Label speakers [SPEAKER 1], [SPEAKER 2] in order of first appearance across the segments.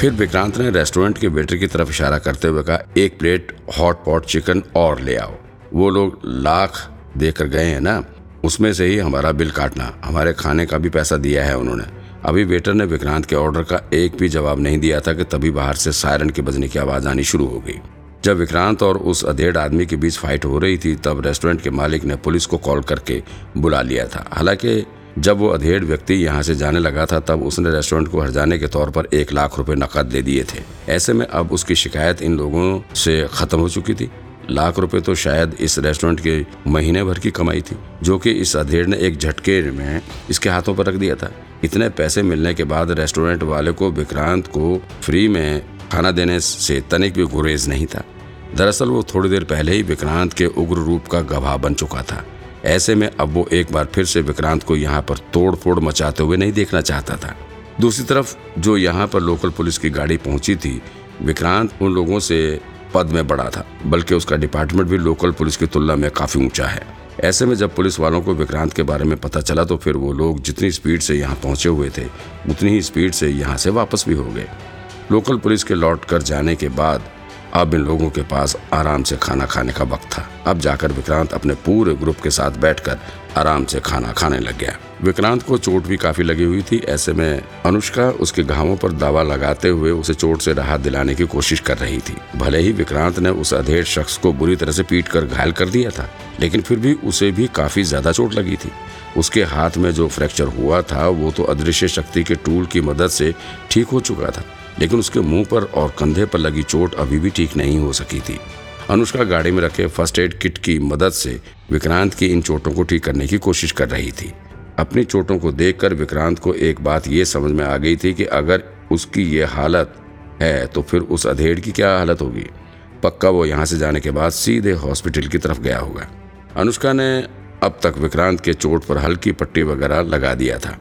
[SPEAKER 1] फिर विक्रांत ने रेस्टोरेंट के वेटर की तरफ़ इशारा करते हुए कहा, एक प्लेट हॉट पॉट चिकन और ले आओ। वो लोग लाख देकर गए हैं ना? उसमें से ही हमारा बिल काटना, हमारे खाने का भी पैसा दिया है उन्होंने। अभी वेटर ने विक्रांत के ऑर्डर का एक भी जवाब नहीं दिया था कि तभी बाहर से सायरन के बजने की आवाज़ आनी शुरू हो गई। जब विक्रांत और उस अधेड़ आदमी के बीच फाइट हो रही थी, तब रेस्टोरेंट के मालिक ने पुलिस को कॉल करके बुला लिया था। हालाँकि जब वो अधेड़ व्यक्ति यहाँ से जाने लगा था, तब उसने रेस्टोरेंट को हरजाने के तौर पर एक लाख रुपए नकद दे दिए थे। ऐसे में अब उसकी शिकायत इन लोगों से खत्म हो चुकी थी। लाख रुपए तो शायद इस रेस्टोरेंट के महीने भर की कमाई थी, जो कि इस अधेड़ ने एक झटके में इसके हाथों पर रख दिया था। इतने पैसे मिलने के बाद रेस्टोरेंट वाले को विक्रांत को फ्री में खाना देने से तनिक भी गुरेज नहीं था। दरअसल वो थोड़ी देर पहले ही विक्रांत के उग्र रूप का गवाह बन चुका था। ऐसे में अब वो एक बार फिर से विक्रांत को यहाँ पर तोड़ फोड़ मचाते हुए नहीं देखना चाहता था। दूसरी तरफ़, जो यहाँ पर लोकल पुलिस की गाड़ी पहुँची थी, विक्रांत उन लोगों से पद में बड़ा था, बल्कि उसका डिपार्टमेंट भी लोकल पुलिस की तुलना में काफ़ी ऊँचा है। ऐसे में जब पुलिस वालों को विक्रांत के बारे में पता चला तो फिर वो लोग जितनी स्पीड से यहाँ पहुँचे हुए थे, उतनी ही स्पीड से यहाँ से वापस भी हो गए। लोकल पुलिस के लौट कर जाने के बाद अब इन लोगों के पास आराम से खाना खाने का वक्त था। अब जाकर विक्रांत अपने पूरे ग्रुप के साथ बैठकर आराम से खाना खाने लग गया। विक्रांत को चोट भी काफ़ी लगी हुई थी। ऐसे में अनुष्का उसके घावों पर दवा लगाते हुए उसे चोट से राहत दिलाने की कोशिश कर रही थी। भले ही विक्रांत ने उस अधेड़ शख्स को बुरी तरह से पीट कर घायल कर दिया था, लेकिन फिर भी उसे भी काफ़ी ज़्यादा चोट लगी थी। उसके हाथ में जो फ्रैक्चर हुआ था, वो तो अदृश्य शक्ति के टूल की मदद से ठीक हो चुका था। लेकिन उसके मुँह पर और कंधे पर लगी चोट अभी भी ठीक नहीं हो सकी थी। अनुष्का गाड़ी में रखे फ़र्स्ट एड किट की मदद से विक्रांत की इन चोटों को ठीक करने की कोशिश कर रही थी। अपनी चोटों को देखकर विक्रांत को एक बात ये समझ में आ गई थी कि अगर उसकी ये हालत है तो फिर उस अधेड़ की क्या हालत होगी? पक्का वो यहाँ से जाने के बाद सीधे हॉस्पिटल की तरफ़ गया होगा। अनुष्का ने अब तक विक्रांत के चोट पर हल्की पट्टी वगैरह लगा दिया था।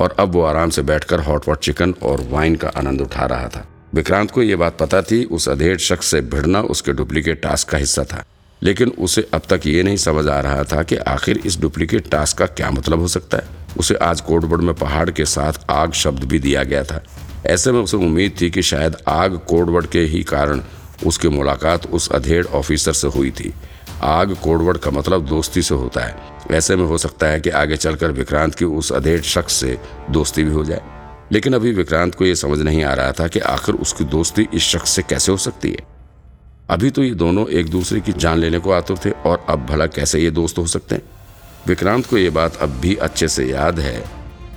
[SPEAKER 1] और अब वो आराम से बैठकर हॉट वॉट चिकन और वाइन का आनंद उठा रहा था। विक्रांत को ये बात पता थी, उस अधेड़ शख्स से भिड़ना उसके डुप्लीकेट टास्क का हिस्सा था। लेकिन उसे अब तक ये नहीं समझ आ रहा था कि आखिर इस डुप्लीकेट टास्क का क्या मतलब हो सकता है। उसे आज कोडवर्ड में पहाड़ के साथ आग शब्द भी दिया गया था। ऐसे में उसे उम्मीद थी कि शायद आग कोडवर्ड के ही कारण उसकी मुलाकात उस अधेड़ ऑफिसर से हुई थी। आग कोडवर्ड का मतलब दोस्ती से होता है। ऐसे में हो सकता है कि आगे चलकर विक्रांत की उस अधेड़ शख्स से दोस्ती भी हो जाए। लेकिन अभी विक्रांत को यह समझ नहीं आ रहा था कि आखिर उसकी दोस्ती इस शख्स से कैसे हो सकती है। अभी तो ये दोनों एक दूसरे की जान लेने को आतुर थे और अब भला कैसे ये दोस्त हो सकते हैं? विक्रांत को ये बात अब भी अच्छे से याद है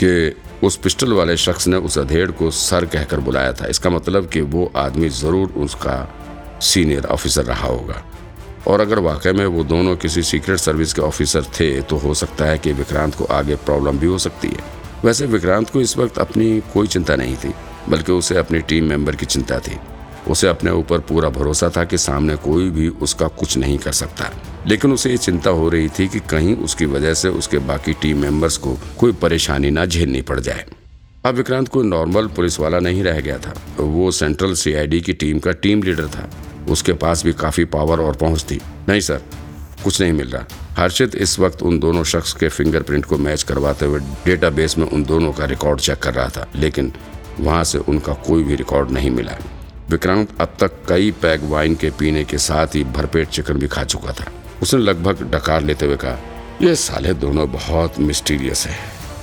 [SPEAKER 1] कि उस पिस्टल वाले शख्स ने उस अधेड़ को सर कहकर बुलाया था। इसका मतलब कि वो आदमी ज़रूर उसका सीनियर ऑफिसर रहा होगा। और अगर वाकई में वो दोनों किसी सीक्रेट सर्विस के ऑफिसर थे तो हो सकता है कि विक्रांत को आगे प्रॉब्लम भी हो सकती है। वैसे विक्रांत को इस वक्त अपनी कोई चिंता नहीं थी, बल्कि उसे अपनी टीम मेंबर की चिंता थी। उसे अपने ऊपर पूरा भरोसा था कि सामने कोई भी उसका कुछ नहीं कर सकता। लेकिन उसे ये चिंता हो रही थी कि कहीं उसकी वजह से उसके बाकी टीम मेंबर्स को कोई परेशानी ना झेलनी पड़ जाए। अब विक्रांत कोई नॉर्मल पुलिस वाला नहीं रह गया था। वो सेंट्रल सीआईडी की टीम का टीम लीडर था। उसके पास भी काफ़ी पावर और पहुँच थी। नहीं सर कुछ नहीं मिल रहा। हर्षित इस वक्त उन दोनों शख्स के फिंगरप्रिंट को मैच करवाते हुए डेटाबेस में उन दोनों का रिकॉर्ड चेक कर रहा था, लेकिन वहाँ से उनका कोई भी रिकॉर्ड नहीं मिला। विक्रांत अब तक कई पैग वाइन के पीने के साथ ही भरपेट चिकन भी खा चुका था। उसने लगभग डकार लेते हुए कहा, ये साले दोनों बहुत मिस्टीरियस है।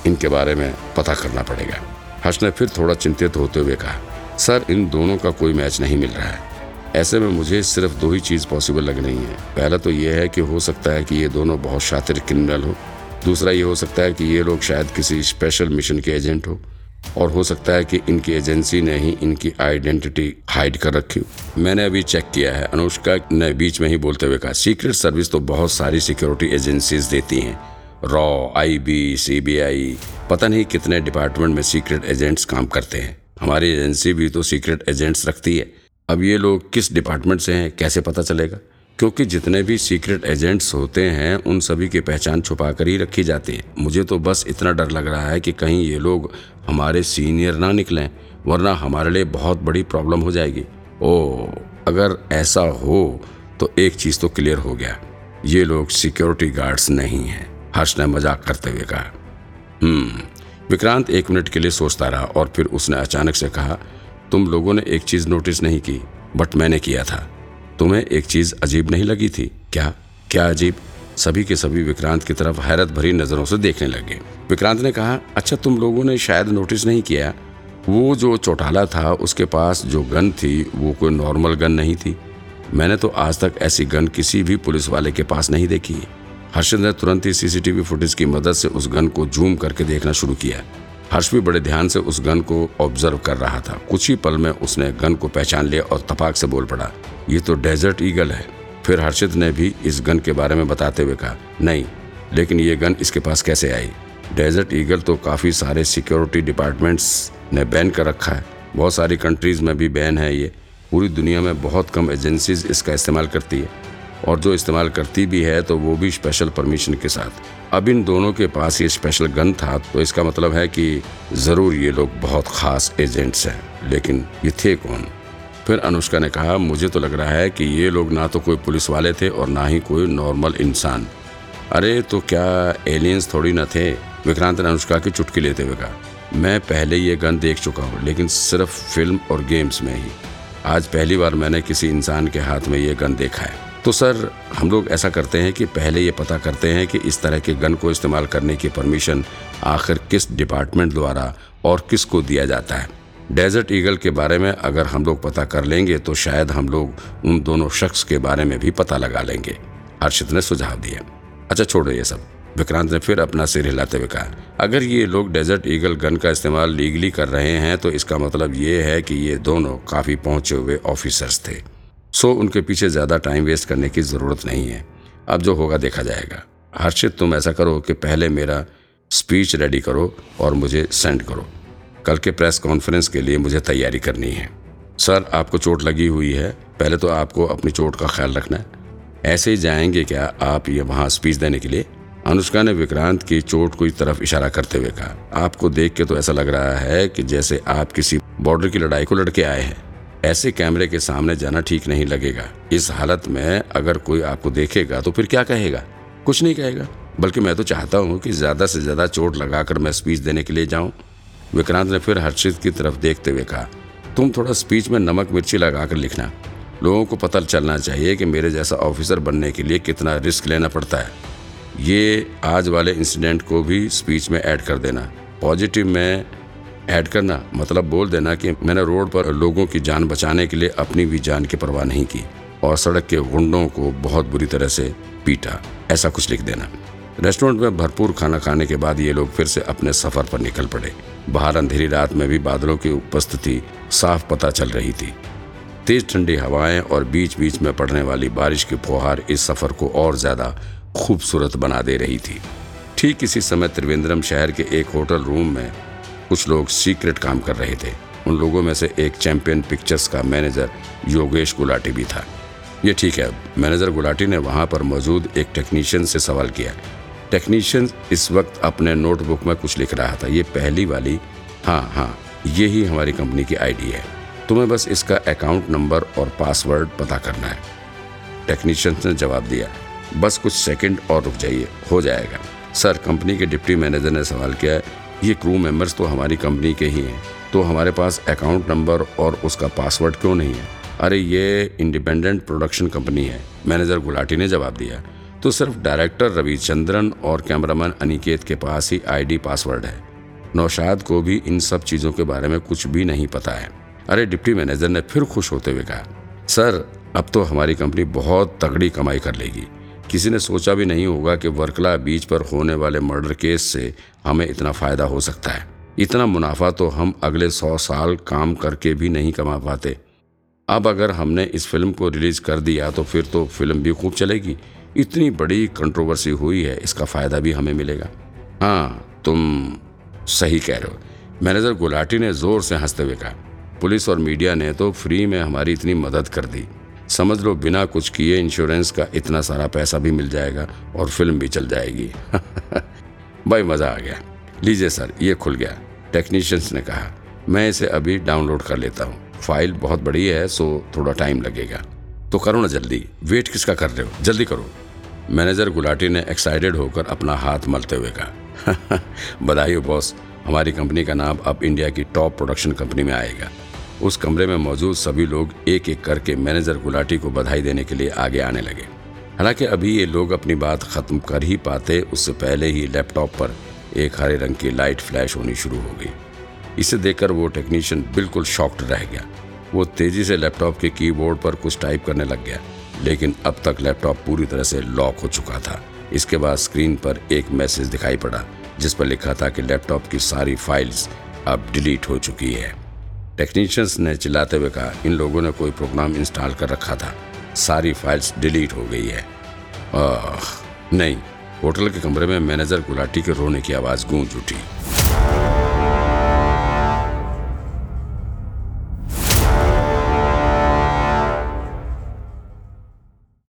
[SPEAKER 1] इनके बारे में पता करना पड़ेगा। हर्ष ने फिर थोड़ा चिंतित होते हुए कहा सर इन दोनों का कोई मैच नहीं मिल रहा है। ऐसे में मुझे सिर्फ़ दो ही चीज़ पॉसिबल लग रही है। पहला तो यह है कि हो सकता है कि ये दोनों बहुत शातिर क्रिमिनल हो। दूसरा ये हो सकता है कि ये लोग शायद किसी स्पेशल मिशन के एजेंट हो। और हो सकता है कि इनकी एजेंसी ने ही इनकी आइडेंटिटी हाइड कर रखी मैंने अभी चेक किया है। अनुष्का ने बीच में ही बोलते हुए कहा सीक्रेट सर्विस तो बहुत सारी सिक्योरिटी एजेंसीज देती हैं। रॉ आईबी सीबीआई पता नहीं कितने डिपार्टमेंट में सीक्रेट एजेंट्स काम करते हैं। हमारी एजेंसी भी तो सीक्रेट एजेंट्स रखती है। अब ये लोग किस डिपार्टमेंट से हैं, कैसे पता चलेगा? क्योंकि जितने भी सीक्रेट एजेंट्स होते हैं, उन सभी की पहचान छुपा कर ही रखी जाती है। मुझे तो बस इतना डर लग रहा है कि कहीं ये लोग हमारे सीनियर ना निकलें, वरना हमारे लिए बहुत बड़ी प्रॉब्लम हो जाएगी। ओ, अगर ऐसा हो तो एक चीज़ तो क्लियर हो गया। ये लोग सिक्योरिटी गार्ड्स नहीं हैं, हर्ष ने मज़ाक करते हुए कहा। हम्म विक्रांत एक मिनट के लिए सोचता रहा और फिर उसने अचानक से कहा तुम लोगों ने एक चीज़ नोटिस नहीं की, बट मैंने किया था। तुम्हें एक चीज़ अजीब नहीं लगी थी? क्या? क्या अजीब? सभी के सभी विक्रांत की तरफ़ हैरत भरी नज़रों से देखने लगे। विक्रांत ने कहा अच्छा तुम लोगों ने शायद नोटिस नहीं किया। वो जो चौटाला था, उसके पास जो गन थी, वो कोई नॉर्मल गन नहीं थी। मैंने तो आज तक ऐसी गन किसी भी पुलिस वाले के पास नहीं देखी हर्षद ने तुरंत ही सीसीटीवी फुटेज की मदद से उस गन को जूम करके देखना शुरू किया। हर्ष भी बड़े ध्यान से उस गन को ऑब्ज़र्व कर रहा था। कुछ ही पल में उसने गन को पहचान लिया और तपाक से बोल पड़ा, ये तो डेजर्ट ईगल है। फिर हर्षित ने भी इस गन के बारे में बताते हुए कहा, नहीं, लेकिन ये गन इसके पास कैसे आई डेजर्ट ईगल तो काफ़ी सारे सिक्योरिटी डिपार्टमेंट्स ने बैन कर रखा है। बहुत सारी कंट्रीज़ में भी बैन है ये। पूरी दुनिया में बहुत कम एजेंसीज इसका इस्तेमाल करती है। और जो इस्तेमाल करती भी है तो वो भी स्पेशल परमिशन के साथ। अब इन दोनों के पास ये स्पेशल गन था तो इसका मतलब है कि ज़रूर ये लोग बहुत ख़ास एजेंट्स हैं, लेकिन ये थे कौन? फिर अनुष्का ने कहा, मुझे तो लग रहा है कि ये लोग ना तो कोई पुलिस वाले थे और ना ही कोई नॉर्मल इंसान। अरे तो क्या एलियंस थोड़ी ना थे? विक्रांत ने अनुष्का की चुटकी लेते हुए कहा, मैं पहले ये गन देख चुका हूँ, लेकिन सिर्फ़ फ़िल्म और गेम्स में ही। आज पहली बार मैंने किसी इंसान के हाथ में ये गन देखा है। तो सर, हम लोग ऐसा करते हैं कि पहले ये पता करते हैं कि इस तरह के गन को इस्तेमाल करने की परमिशन आखिर किस डिपार्टमेंट द्वारा और किसको दिया जाता है। डेजर्ट ईगल के बारे में अगर हम लोग पता कर लेंगे तो शायद हम लोग उन दोनों शख्स के बारे में भी पता लगा लेंगे। हर्षित ने सुझाव दिया। अच्छा छोड़ो ये सब। विक्रांत ने फिर अपना सिर हिलाते हुए कहा, अगर ये लोग डेजर्ट ईगल गन का इस्तेमाल लीगली कर रहे हैं तो इसका मतलब ये है कि ये दोनों काफ़ी पहुँचे हुए ऑफिसर्स थे। सो उनके पीछे ज़्यादा टाइम वेस्ट करने की ज़रूरत नहीं है। अब जो होगा देखा जाएगा। हर्षित, तुम ऐसा करो कि पहले मेरा स्पीच रेडी करो और मुझे सेंड करो। कल के प्रेस कॉन्फ्रेंस के लिए मुझे तैयारी करनी है। सर, आपको चोट लगी हुई है। पहले तो आपको अपनी चोट का ख्याल रखना है। ऐसे ही जाएँगे क्या आप ये वहाँ स्पीच देने के लिए? अनुष्का ने विक्रांत की चोट की तरफ़ इशारा करते हुए कहा। आपको देख के तो ऐसा लग रहा है कि जैसे आप किसी बॉर्डर की लड़ाई को लड़के आए हैं। ऐसे कैमरे के सामने जाना ठीक नहीं लगेगा। इस हालत में अगर कोई आपको देखेगा तो फिर क्या कहेगा? कुछ नहीं कहेगा। बल्कि मैं तो चाहता हूँ कि ज़्यादा से ज़्यादा चोट लगाकर मैं स्पीच देने के लिए जाऊँ। विक्रांत ने फिर हर्षित की तरफ़ देखते हुए कहा, तुम थोड़ा स्पीच में नमक मिर्ची लगाकर लिखना। लोगों को पता चलना चाहिए कि मेरे जैसा ऑफिसर बनने के लिए कितना रिस्क लेना पड़ता है। ये आज वाले इंसिडेंट को भी स्पीच में ऐड कर देना। पॉजिटिव में ऐड करना मतलब बोल देना कि मैंने रोड पर लोगों की जान बचाने के लिए अपनी भी जान की परवाह नहीं की और सड़क के गुंडों को बहुत बुरी तरह से पीटा। ऐसा कुछ लिख देना। रेस्टोरेंट में भरपूर खाना खाने के बाद ये लोग फिर से अपने सफ़र पर निकल पड़े। बाहर अंधेरी रात में भी बादलों की उपस्थिति साफ़ पता चल रही थी। तेज ठंडी हवाएँ और बीच बीच में पड़ने वाली बारिश की फुहार इस सफ़र को और ज़्यादा खूबसूरत बना दे रही थी। ठीक इसी समय त्रिवेंद्रम शहर के एक होटल रूम में कुछ लोग सीक्रेट काम कर रहे थे। उन लोगों में से एक चैंपियन पिक्चर्स का मैनेजर योगेश गुलाटी भी था। ये ठीक है, मैनेजर गुलाटी ने वहाँ पर मौजूद एक टेक्नीशियन से सवाल किया। टेक्नीशियन इस वक्त अपने नोटबुक में कुछ लिख रहा था। ये पहली वाली हाँ हाँ ये ही हमारी कंपनी की आईडी है। तुम्हें बस इसका अकाउंट नंबर और पासवर्ड पता करना है। टेक्नीशियन ने जवाब दिया, बस कुछ सेकंड और रुक जाइए, हो जाएगा। सर, कंपनी के डिप्टी मैनेजर ने सवाल किया ये क्रू मेंबर्स तो हमारी कंपनी के ही हैं। तो हमारे पास अकाउंट नंबर और उसका पासवर्ड क्यों नहीं है? अरे, ये इंडिपेंडेंट प्रोडक्शन कंपनी है। मैनेजर गुलाटी ने जवाब दिया। तो सिर्फ़ डायरेक्टर रविचंद्रन और कैमरामैन अनिकेत के पास ही आईडी पासवर्ड है। नौशाद को भी इन सब चीज़ों के बारे में कुछ भी नहीं पता है। अरे, डिप्टी मैनेजर ने फिर खुश होते हुए कहा, सर, अब तो हमारी कंपनी बहुत तगड़ी कमाई कर लेगी। किसी ने सोचा भी नहीं होगा कि वर्कला बीच पर होने वाले मर्डर केस से हमें इतना फ़ायदा हो सकता है। इतना मुनाफा तो हम अगले सौ साल काम करके भी नहीं कमा पाते। अब अगर हमने इस फ़िल्म को रिलीज़ कर दिया तो फिर तो फ़िल्म भी खूब चलेगी। इतनी बड़ी कंट्रोवर्सी हुई है, इसका फ़ायदा भी हमें मिलेगा। हाँ तुम सही कह रहे हो। मैनेजर गुलाटी ने ज़ोर से हँसते हुए कहा, पुलिस और मीडिया ने तो फ्री में हमारी इतनी मदद कर दी। समझ लो, बिना कुछ किए इंश्योरेंस का इतना सारा पैसा भी मिल जाएगा और फ़िल्म भी चल जाएगी। भाई, मज़ा आ गया। लीजिए सर, ये खुल गया। टेक्नीशियंस ने कहा, मैं इसे अभी डाउनलोड कर लेता हूँ। फ़ाइल बहुत बड़ी है सो थोड़ा टाइम लगेगा। तो करो ना जल्दी। वेट किसका कर रहे हो? जल्दी करो। मैनेजर गुलाटी ने एक्साइटेड होकर अपना हाथ मलते हुए कहा, बधाई हो बॉस हमारी कंपनी का नाम अब इंडिया की टॉप प्रोडक्शन कंपनी में आएगा। उस कमरे में मौजूद सभी लोग एक एक करके मैनेजर गुलाटी को बधाई देने के लिए आगे आने लगे। हालाँकि अभी ये लोग अपनी बात खत्म कर ही पाते, उससे पहले ही लैपटॉप पर एक हरे रंग की लाइट फ्लैश होनी शुरू हो गई। इसे देखकर वो टेक्नीशियन बिल्कुल शॉक्ड रह गया। वो तेज़ी से लैपटॉप के कीबोर्ड पर कुछ टाइप करने लग गया, लेकिन अब तक लैपटॉप पूरी तरह से लॉक हो चुका था। इसके बाद स्क्रीन पर एक मैसेज दिखाई पड़ा, जिस पर लिखा था कि लैपटॉप की सारी फाइल्स अब डिलीट हो चुकी है। टेक्नीशियंस ने चिल्लाते हुए कहा इन लोगों ने कोई प्रोग्राम इंस्टॉल कर रखा था। सारी फाइल्स डिलीट हो गई है। आह, नहीं होटल के कमरे में मैनेजर गुलाटी के रोने की आवाज़ गूंज उठी।